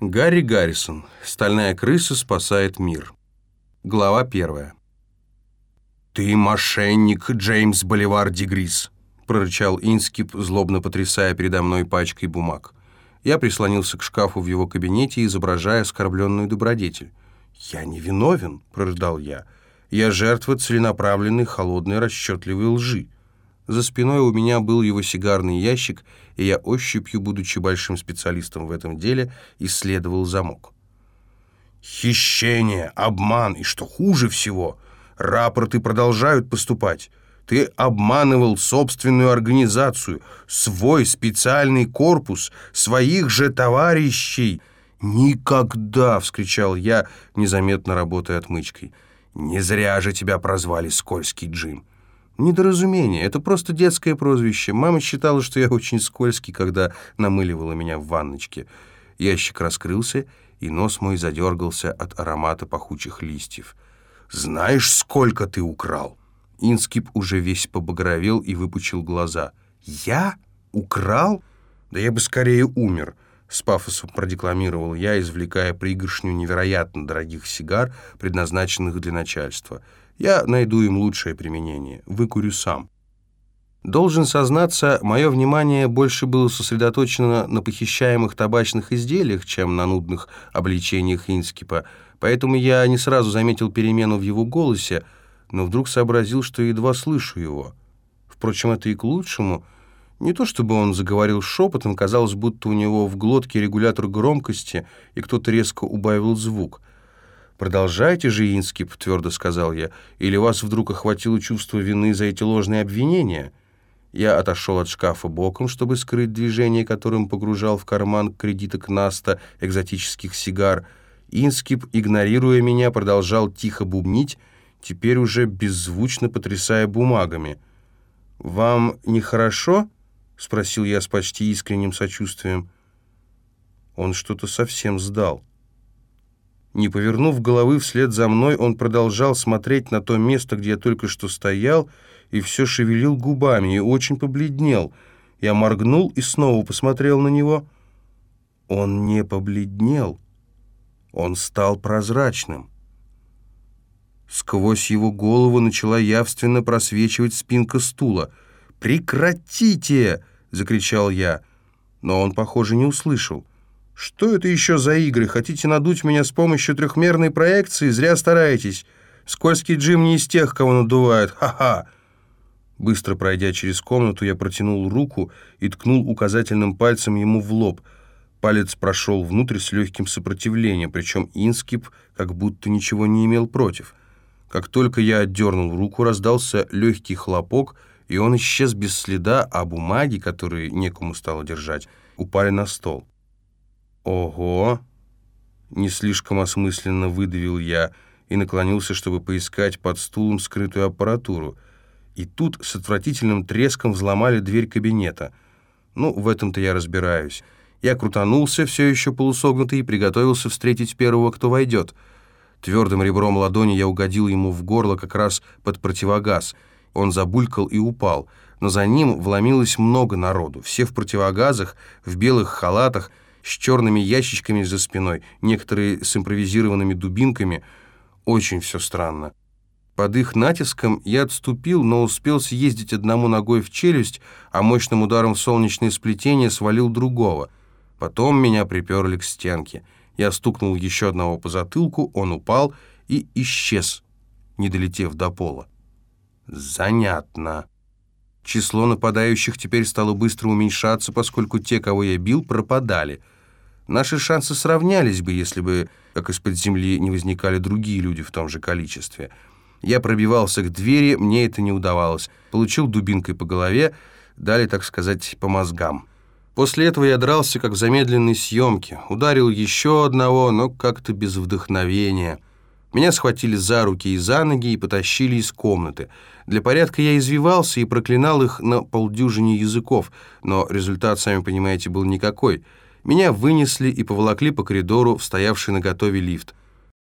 Гарри Гаррисон. Стальная крыса спасает мир. Глава первая. «Ты мошенник, Джеймс Боливар Дегрис», — прорычал Инскип, злобно потрясая передо мной пачкой бумаг. Я прислонился к шкафу в его кабинете, изображая оскорбленную добродетель. «Я не виновен», — прорыдал я. «Я жертва целенаправленной, холодной, расчетливой лжи». За спиной у меня был его сигарный ящик, и я ощупью, будучи большим специалистом в этом деле, исследовал замок. «Хищение, обман и, что хуже всего, рапорты продолжают поступать. Ты обманывал собственную организацию, свой специальный корпус, своих же товарищей». «Никогда!» — вскричал я, незаметно работая отмычкой. «Не зря же тебя прозвали Скользкий Джим». Недоразумение, это просто детское прозвище. Мама считала, что я очень скользкий, когда намыливала меня в ванночке. Ящик раскрылся, и нос мой задергался от аромата пахучих листьев. «Знаешь, сколько ты украл?» Инскип уже весь побагровел и выпучил глаза. «Я? Украл? Да я бы скорее умер!» С пафосом продекламировал я, извлекая пригоршню невероятно дорогих сигар, предназначенных для начальства. Я найду им лучшее применение. Выкурю сам. Должен сознаться, мое внимание больше было сосредоточено на похищаемых табачных изделиях, чем на нудных обличениях Инскипа, поэтому я не сразу заметил перемену в его голосе, но вдруг сообразил, что едва слышу его. Впрочем, это и к лучшему. Не то чтобы он заговорил шепотом, казалось, будто у него в глотке регулятор громкости, и кто-то резко убавил звук — «Продолжайте же, Инскип», — твердо сказал я, «или вас вдруг охватило чувство вины за эти ложные обвинения?» Я отошел от шкафа боком, чтобы скрыть движение, которым погружал в карман кредиток Наста экзотических сигар. Инскип, игнорируя меня, продолжал тихо бубнить, теперь уже беззвучно потрясая бумагами. «Вам нехорошо?» — спросил я с почти искренним сочувствием. Он что-то совсем сдал. Не повернув головы вслед за мной, он продолжал смотреть на то место, где я только что стоял, и все шевелил губами, и очень побледнел. Я моргнул и снова посмотрел на него. Он не побледнел. Он стал прозрачным. Сквозь его голову начала явственно просвечивать спинка стула. «Прекратите!» — закричал я. Но он, похоже, не услышал. «Что это еще за игры? Хотите надуть меня с помощью трехмерной проекции? Зря стараетесь. Скользкий Джим не из тех, кого надувают. Ха-ха!» Быстро пройдя через комнату, я протянул руку и ткнул указательным пальцем ему в лоб. Палец прошел внутрь с легким сопротивлением, причем Инскип как будто ничего не имел против. Как только я отдернул руку, раздался легкий хлопок, и он исчез без следа, а бумаги, которые некому стало держать, упали на стол. «Ого!» — не слишком осмысленно выдавил я и наклонился, чтобы поискать под стулом скрытую аппаратуру. И тут с отвратительным треском взломали дверь кабинета. Ну, в этом-то я разбираюсь. Я крутанулся, все еще полусогнутый, и приготовился встретить первого, кто войдет. Твердым ребром ладони я угодил ему в горло как раз под противогаз. Он забулькал и упал. Но за ним вломилось много народу. Все в противогазах, в белых халатах — с черными ящичками за спиной, некоторые с импровизированными дубинками. Очень все странно. Под их натиском я отступил, но успел съездить одному ногой в челюсть, а мощным ударом в солнечное сплетение свалил другого. Потом меня приперли к стенке. Я стукнул еще одного по затылку, он упал и исчез, не долетев до пола. Занятно. Число нападающих теперь стало быстро уменьшаться, поскольку те, кого я бил, пропадали. Наши шансы сравнялись бы, если бы, как из-под земли, не возникали другие люди в том же количестве. Я пробивался к двери, мне это не удавалось. Получил дубинкой по голове, дали, так сказать, по мозгам. После этого я дрался, как в замедленной съемке. Ударил еще одного, но как-то без вдохновения. Меня схватили за руки и за ноги и потащили из комнаты. Для порядка я извивался и проклинал их на полдюжине языков, но результат, сами понимаете, был никакой. Меня вынесли и поволокли по коридору в стоявший на готове лифт.